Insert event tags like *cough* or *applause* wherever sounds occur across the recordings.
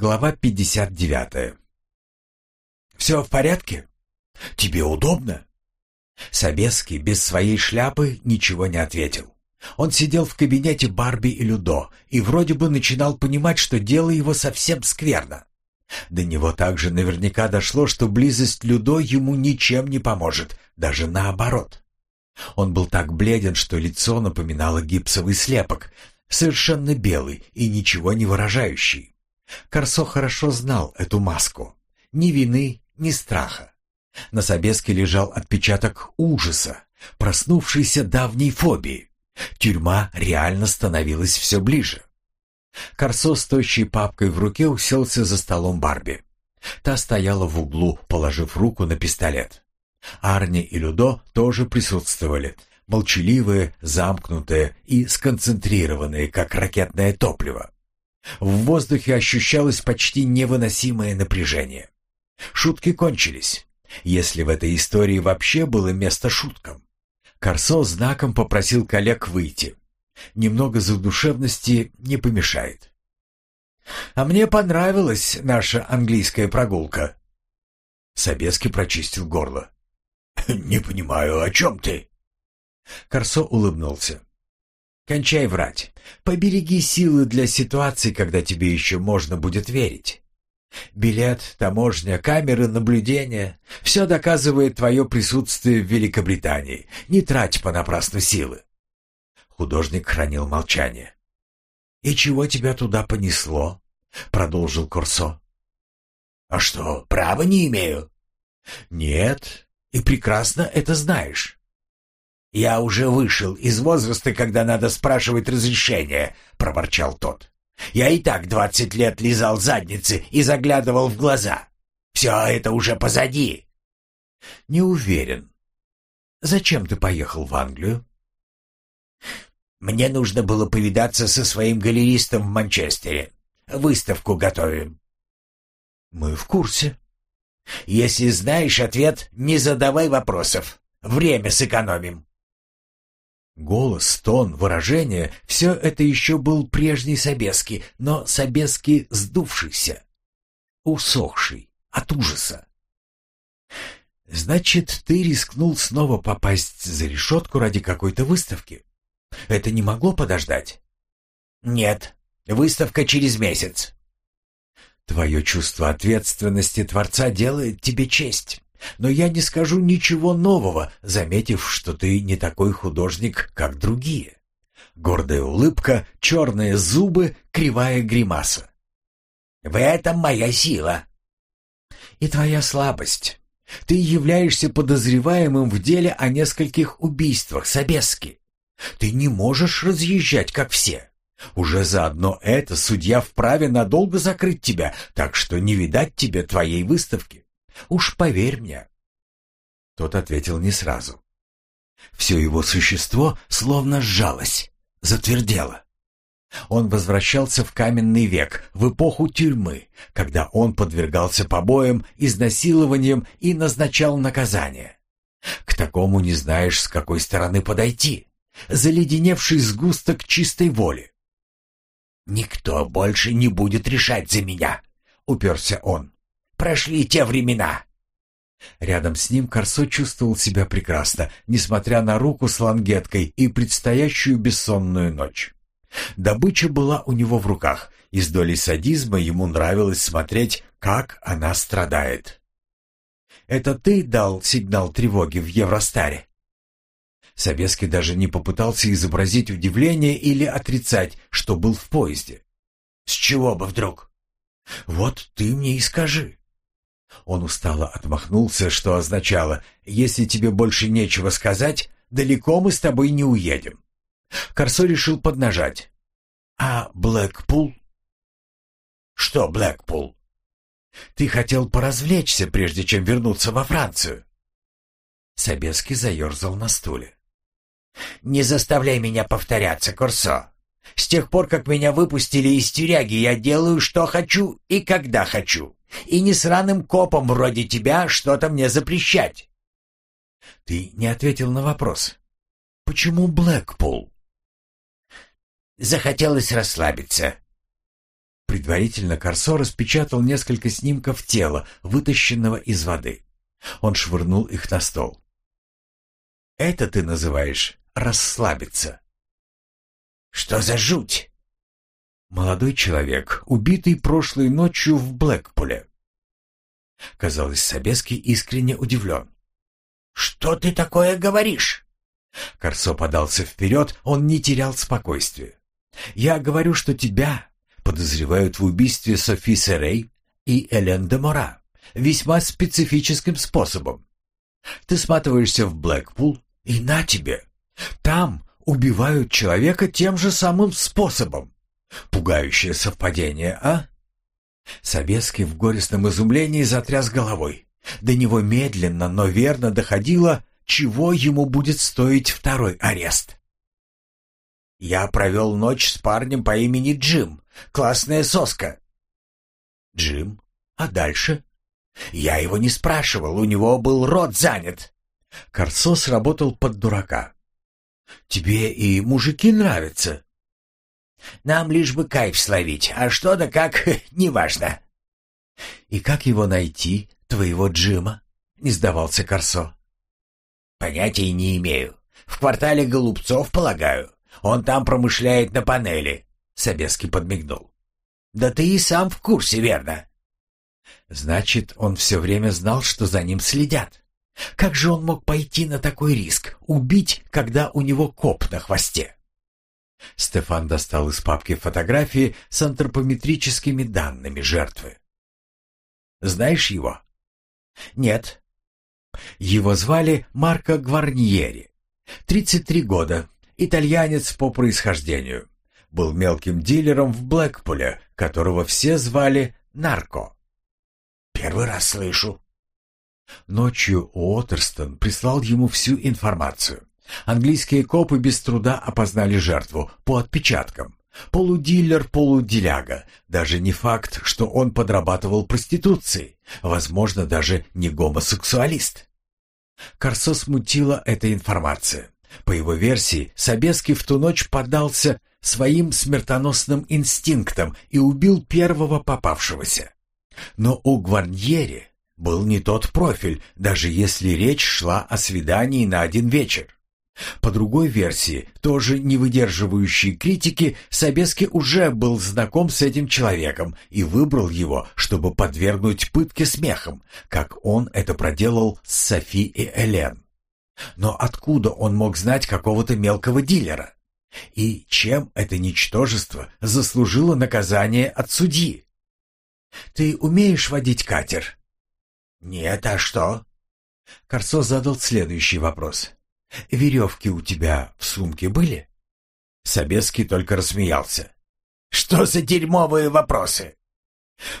Глава 59. «Все в порядке? Тебе удобно?» Собеский без своей шляпы ничего не ответил. Он сидел в кабинете Барби и Людо и вроде бы начинал понимать, что дело его совсем скверно. До него также наверняка дошло, что близость Людо ему ничем не поможет, даже наоборот. Он был так бледен, что лицо напоминало гипсовый слепок, совершенно белый и ничего не выражающий. Корсо хорошо знал эту маску. Ни вины, ни страха. На Собеске лежал отпечаток ужаса, проснувшейся давней фобии. Тюрьма реально становилась все ближе. Корсо с тощей папкой в руке уселся за столом Барби. Та стояла в углу, положив руку на пистолет. Арни и Людо тоже присутствовали, молчаливые, замкнутые и сконцентрированные, как ракетное топливо. В воздухе ощущалось почти невыносимое напряжение. Шутки кончились, если в этой истории вообще было место шуткам. Корсо знаком попросил коллег выйти. Немного задушевности не помешает. «А мне понравилась наша английская прогулка». Собески прочистил горло. «Не понимаю, о чем ты?» Корсо улыбнулся. «Кончай врать. Побереги силы для ситуации, когда тебе еще можно будет верить. Билет, таможня, камеры наблюдения — все доказывает твое присутствие в Великобритании. Не трать понапрасну силы». Художник хранил молчание. «И чего тебя туда понесло?» — продолжил Корсо. «А что, права не имею?» «Нет, и прекрасно это знаешь». «Я уже вышел из возраста, когда надо спрашивать разрешение», — проворчал тот. «Я и так двадцать лет лизал задницы и заглядывал в глаза. Все это уже позади». «Не уверен. Зачем ты поехал в Англию?» «Мне нужно было повидаться со своим галеристом в Манчестере. Выставку готовим». «Мы в курсе», если знаешь ответ, не задавай вопросов. Время сэкономим. Голос, тон, выражение — все это еще был прежний Собески, но Собески сдувшийся, усохший от ужаса. «Значит, ты рискнул снова попасть за решетку ради какой-то выставки? Это не могло подождать?» «Нет, выставка через месяц. Твое чувство ответственности Творца делает тебе честь. Но я не скажу ничего нового, заметив, что ты не такой художник, как другие. Гордая улыбка, черные зубы, кривая гримаса. В этом моя сила. И твоя слабость. Ты являешься подозреваемым в деле о нескольких убийствах Собески. Ты не можешь разъезжать, как все. Уже заодно это судья вправе надолго закрыть тебя, так что не видать тебе твоей выставки. Уж поверь мне. Тот ответил не сразу. Все его существо словно сжалось, затвердело. Он возвращался в каменный век, в эпоху тюрьмы, когда он подвергался побоям, изнасилованиям и назначал наказание. К такому не знаешь, с какой стороны подойти. Заледеневший сгусток чистой воли. «Никто больше не будет решать за меня», — уперся он. «Прошли те времена». Рядом с ним Корсо чувствовал себя прекрасно, несмотря на руку с лангеткой и предстоящую бессонную ночь. Добыча была у него в руках, и с долей садизма ему нравилось смотреть, как она страдает. «Это ты дал сигнал тревоги в Евростаре?» Собеский даже не попытался изобразить удивление или отрицать, что был в поезде. «С чего бы вдруг?» «Вот ты мне и скажи». Он устало отмахнулся, что означало «Если тебе больше нечего сказать, далеко мы с тобой не уедем». Корсо решил поднажать. «А Блэкпул?» «Что Блэкпул?» «Ты хотел поразвлечься, прежде чем вернуться во Францию». Собеский заерзал на стуле. «Не заставляй меня повторяться, Курсо. С тех пор, как меня выпустили из тюряги, я делаю, что хочу и когда хочу. И не сраным копом вроде тебя что-то мне запрещать». «Ты не ответил на вопрос. Почему Блэкпул?» «Захотелось расслабиться». Предварительно Корсо распечатал несколько снимков тела, вытащенного из воды. Он швырнул их на стол. «Это ты называешь расслабиться?» «Что за жуть?» Молодой человек, убитый прошлой ночью в Блэкпуле. Казалось, Собеский искренне удивлен. «Что ты такое говоришь?» Корсо подался вперед, он не терял спокойствия. «Я говорю, что тебя подозревают в убийстве Софи Серей и Элен де Мора весьма специфическим способом. Ты сматываешься в Блэкпул, и на тебе. Там убивают человека тем же самым способом. Пугающее совпадение, а? Собеский в горестном изумлении затряс головой. До него медленно, но верно доходило, чего ему будет стоить второй арест. «Я провел ночь с парнем по имени Джим. Классная соска». «Джим? А дальше?» «Я его не спрашивал, у него был рот занят». Корсо сработал под дурака. «Тебе и мужики нравятся?» Нам лишь бы кайф словить, а что да как, *laughs* неважно. И как его найти, твоего Джима? Не сдавался Корсо. Понятия не имею. В квартале Голубцов, полагаю. Он там промышляет на панели. Собеский подмигнул. Да ты и сам в курсе, верно? Значит, он все время знал, что за ним следят. Как же он мог пойти на такой риск, убить, когда у него коп на хвосте? Стефан достал из папки фотографии с антропометрическими данными жертвы. «Знаешь его?» «Нет». Его звали Марко Гварниери. 33 года, итальянец по происхождению. Был мелким дилером в Блэкпуле, которого все звали Нарко. «Первый раз слышу». Ночью Уотерстон прислал ему всю информацию. Английские копы без труда опознали жертву по отпечаткам. Полудиллер, полуделяга. Даже не факт, что он подрабатывал проституцией. Возможно, даже не гомосексуалист. Корсо смутила эта информация. По его версии, Собеский в ту ночь поддался своим смертоносным инстинктам и убил первого попавшегося. Но у Гварньери был не тот профиль, даже если речь шла о свидании на один вечер. По другой версии, тоже не выдерживающей критики, Собески уже был знаком с этим человеком и выбрал его, чтобы подвергнуть пытке смехом, как он это проделал с Софи и Элен. Но откуда он мог знать какого-то мелкого дилера? И чем это ничтожество заслужило наказание от судьи? «Ты умеешь водить катер?» «Нет, а что?» Корсо задал следующий вопрос. Веревки у тебя в сумке были?» Собеский только рассмеялся. «Что за дерьмовые вопросы?»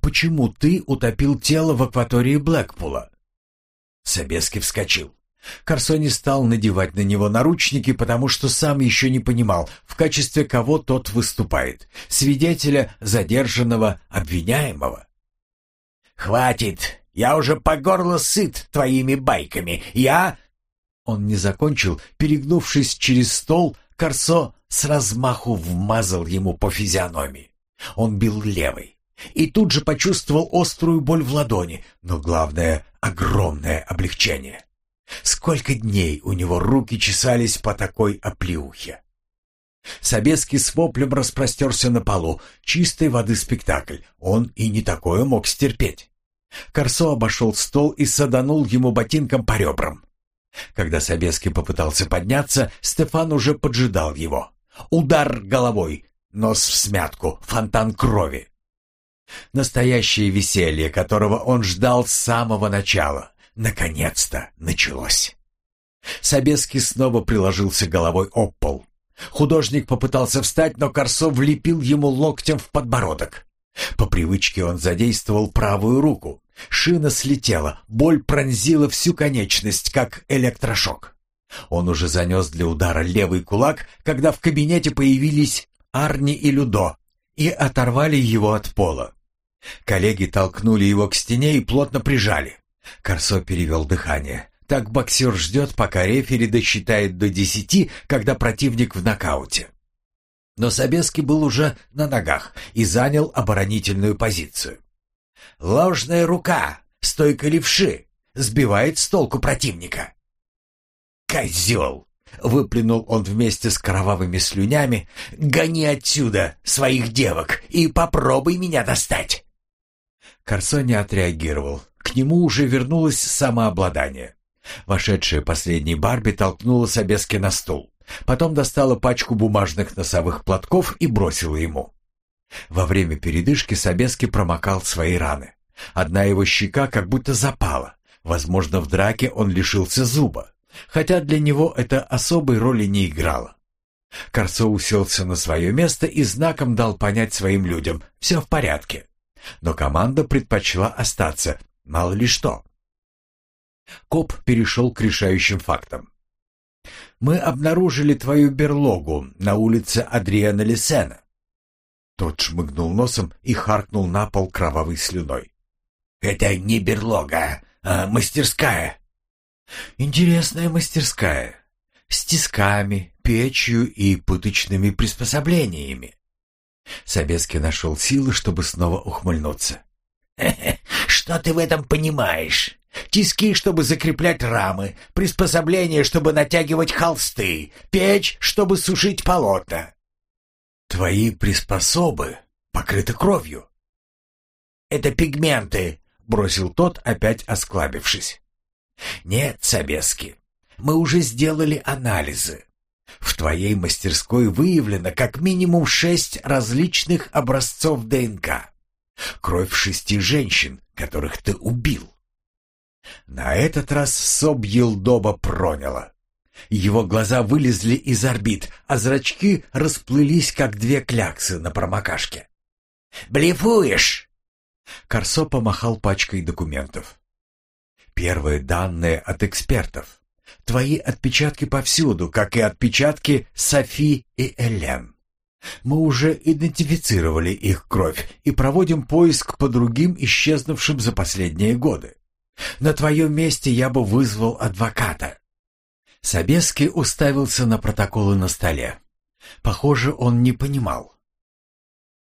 «Почему ты утопил тело в акватории Блэкпула?» Собеский вскочил. Корсо не стал надевать на него наручники, потому что сам еще не понимал, в качестве кого тот выступает. Свидетеля, задержанного, обвиняемого. «Хватит! Я уже по горло сыт твоими байками. Я...» Он не закончил, перегнувшись через стол, Корсо с размаху вмазал ему по физиономии. Он бил левой и тут же почувствовал острую боль в ладони, но главное — огромное облегчение. Сколько дней у него руки чесались по такой оплеухе. Собеский с воплем распростерся на полу. Чистой воды спектакль. Он и не такое мог стерпеть. Корсо обошел стол и саданул ему ботинком по ребрам. Когда Собеский попытался подняться, Стефан уже поджидал его. Удар головой, нос в смятку, фонтан крови. Настоящее веселье, которого он ждал с самого начала, наконец-то началось. Собеский снова приложился головой об пол. Художник попытался встать, но Корсо влепил ему локтем в подбородок. По привычке он задействовал правую руку. Шина слетела, боль пронзила всю конечность, как электрошок. Он уже занес для удара левый кулак, когда в кабинете появились Арни и Людо и оторвали его от пола. Коллеги толкнули его к стене и плотно прижали. Корсо перевел дыхание. Так боксер ждет, пока рефери досчитает до десяти, когда противник в нокауте. Но Собеский был уже на ногах и занял оборонительную позицию. «Ложная рука, стойка левши, сбивает с толку противника». «Козел!» — выплюнул он вместе с кровавыми слюнями. «Гони отсюда своих девок и попробуй меня достать!» Корсо не отреагировал. К нему уже вернулось самообладание. Вошедшая последней Барби толкнула Собески на стул. Потом достала пачку бумажных носовых платков и бросила ему. Во время передышки Собески промокал свои раны. Одна его щека как будто запала. Возможно, в драке он лишился зуба. Хотя для него это особой роли не играло. Корцо уселся на свое место и знаком дал понять своим людям «все в порядке». Но команда предпочла остаться, мало ли что. Коп перешел к решающим фактам. «Мы обнаружили твою берлогу на улице Адриана Лисена». Тот шмыгнул носом и харкнул на пол кровавой слюной. «Это не берлога, а мастерская». «Интересная мастерская. С тисками, печью и пыточными приспособлениями». Собеский нашел силы, чтобы снова ухмыльнуться. «Что ты в этом понимаешь? Тиски, чтобы закреплять рамы, приспособления, чтобы натягивать холсты, печь, чтобы сушить полотна. Твои приспособы покрыты кровью. Это пигменты, бросил тот, опять осклабившись. Нет, Собески, мы уже сделали анализы. В твоей мастерской выявлено как минимум шесть различных образцов ДНК. Кровь шести женщин, которых ты убил. На этот раз Собьелдоба проняло. Его глаза вылезли из орбит, а зрачки расплылись, как две кляксы на промокашке. «Блефуешь!» Корсо помахал пачкой документов. «Первые данные от экспертов. Твои отпечатки повсюду, как и отпечатки Софи и Элен. Мы уже идентифицировали их кровь и проводим поиск по другим исчезнувшим за последние годы. На твоем месте я бы вызвал адвоката». Собеский уставился на протоколы на столе. Похоже, он не понимал.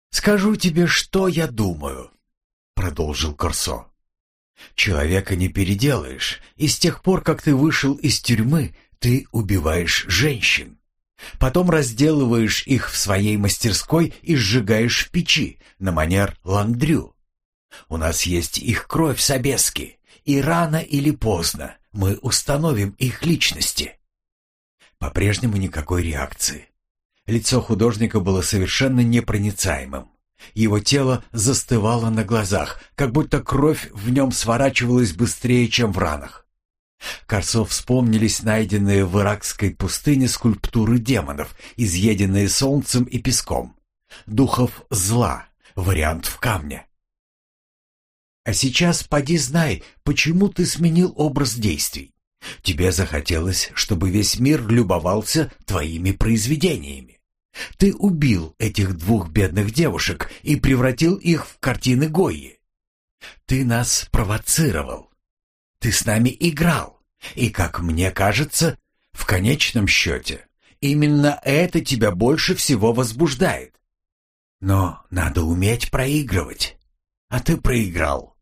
«Скажу тебе, что я думаю», — продолжил Корсо. «Человека не переделаешь, и с тех пор, как ты вышел из тюрьмы, ты убиваешь женщин. Потом разделываешь их в своей мастерской и сжигаешь в печи, на манер ландрю. У нас есть их кровь Собески, и рано или поздно мы установим их личности. По-прежнему никакой реакции. Лицо художника было совершенно непроницаемым. Его тело застывало на глазах, как будто кровь в нем сворачивалась быстрее, чем в ранах. Корсов вспомнились найденные в иракской пустыне скульптуры демонов, изъеденные солнцем и песком. Духов зла, вариант в камне. А сейчас поди знай, почему ты сменил образ действий. Тебе захотелось, чтобы весь мир любовался твоими произведениями. Ты убил этих двух бедных девушек и превратил их в картины Гойи. Ты нас провоцировал. Ты с нами играл. И, как мне кажется, в конечном счете, именно это тебя больше всего возбуждает. Но надо уметь проигрывать. А ты проиграл.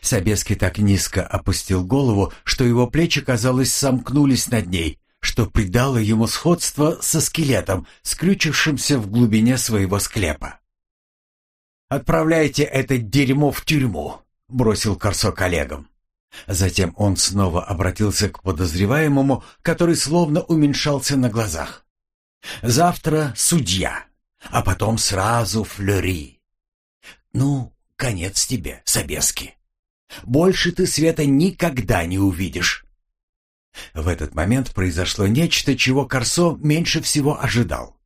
Собеский так низко опустил голову, что его плечи, казалось, сомкнулись над ней, что придало ему сходство со скелетом, скрючившимся в глубине своего склепа. «Отправляйте это дерьмо в тюрьму», — бросил Корсо коллегам. Затем он снова обратился к подозреваемому, который словно уменьшался на глазах. «Завтра судья, а потом сразу флюри. Ну, конец тебе, Собески». Больше ты света никогда не увидишь. В этот момент произошло нечто, чего Корсо меньше всего ожидал.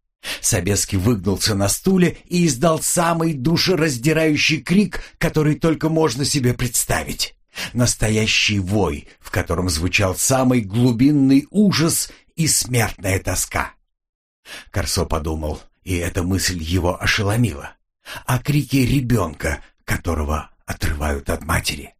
Собеский выгнулся на стуле и издал самый душераздирающий крик, который только можно себе представить. Настоящий вой, в котором звучал самый глубинный ужас и смертная тоска. Корсо подумал, и эта мысль его ошеломила, о крике ребенка, которого отрывают от матери.